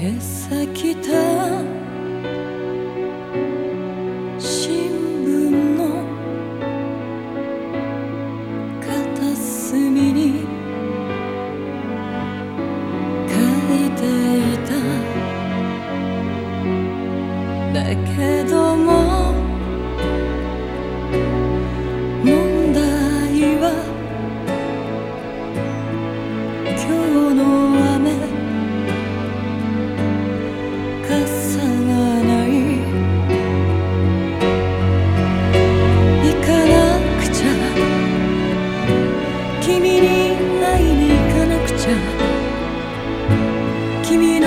今朝来た君